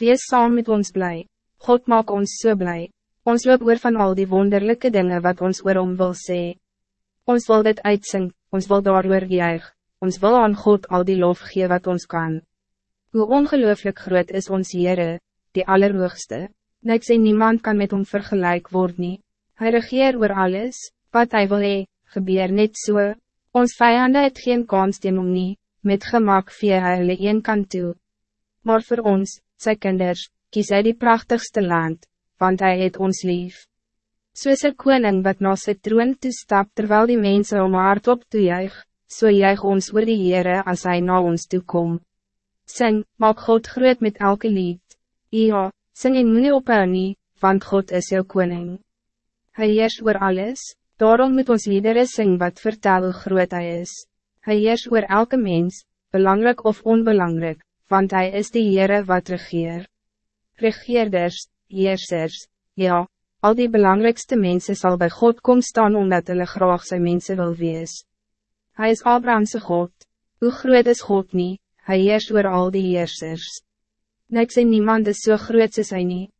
Wees saam met ons blij. God maak ons so blij. Ons loop oor van al die wonderlijke dingen wat ons oorom wil sê. Ons wil dit uitsing, ons wil daar juig, ons wil aan God al die lof gee wat ons kan. Hoe ongelooflijk groot is ons Heere, die Allerhoogste. Niks en niemand kan met hom vergelijk worden. Hij regeer oor alles, wat hij wil hee, gebeur net so. Ons vijanden het geen kans teen hom nie, met gemak via hy hulle een kant toe. Maar voor ons, sy kinders, kies hy die prachtigste land, want hij het ons lief. Soos een koning wat na sy troon toestap terwijl die mensen om hart op toejuig, so juig ons oor die Heere as hy na ons toekom. Sing, maak God groot met elke lied. Ja, sing en moet nie ophou nie, want God is jou koning. Hij heers oor alles, daarom moet ons liedere sing wat vertel hoe groot hij is. Hij heers oor elke mens, belangrijk of onbelangrijk, want hij is de Heere wat regeer. Regeerders, heersers, ja, al die belangrijkste mensen zal bij God komen staan omdat hulle graag zijn mensen wil wees. Hij is Abrahamse God, hoe groot is God niet, hij heers oor al die heersers. Niks en niemand is so groot soos hy nie.